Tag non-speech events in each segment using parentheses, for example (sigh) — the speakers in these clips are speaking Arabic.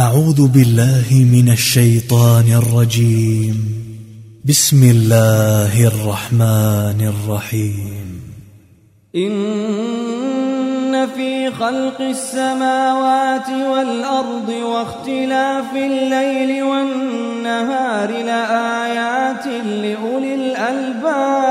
أعوذ بالله من الشيطان الرجيم. بسم الله الرحمن الرحيم. إن في خلق السماوات والأرض واختلاف الليل والنهار لآيات لأولي الألباب.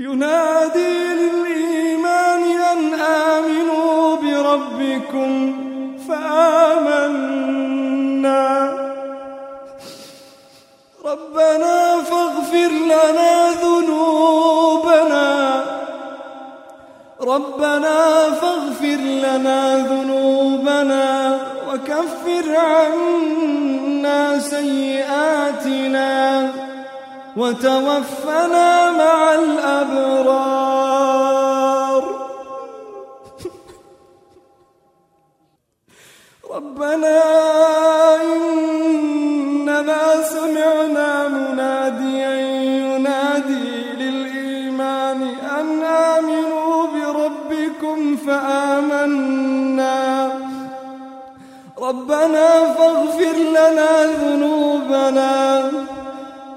ينادي للإيمان أن آمنوا بربكم فآمنا. ربنا فاغفر لنا ذنوبنا. ربنا فاغفر لنا ذنوبنا وكفر عنا سيئاتنا. وتوفنا مع الأبرار. (laughs) ربنا إننا سمعنا مناديا ينادي للإيمان أن آمنوا بربكم فآمنا. ربنا فاغفر لنا ذنوبنا.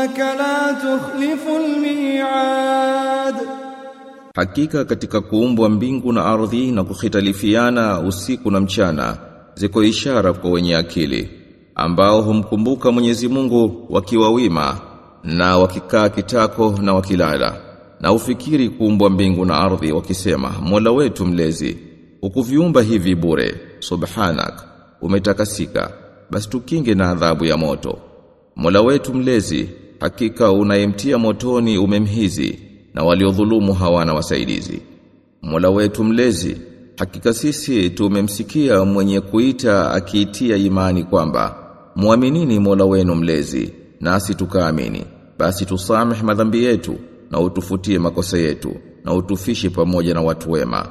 إنك لا تخلف الميعاد Hakika katika kuumbwa mbingu na ardhi na kukhitalifiana usiku na mchana ziko ishara kwa wenye akili ambao humkumbuka Mwenyezi Mungu wakiwa wima na wakikaa kitako na wakilala na ufikiri kuumbwa mbingu na ardhi wakisema Mola wetu mlezi ukuviumba hivi bure subhanak umetakasika basi tukinge na adhabu ya moto Mola wetu mlezi hakika unayemtia motoni umemhizi na waliodhulumu hawana wasaidizi. Mola wetu mlezi hakika sisi tumemsikia mwenye kuita akiitia imani kwamba muaminini Mola wenu mlezi nasi tukaamini. Basi tusameh madhambi yetu na utufutie makosa yetu na utufishe pamoja na watu wema.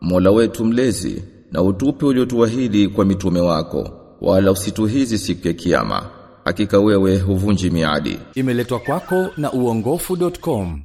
Mola wetu mlezi na utupe uliotuahidi kwa mitume wako wala usituhizi siku ya kiyama hakika wewe huvunji miadi. Imeletwa kwako na uongofu.com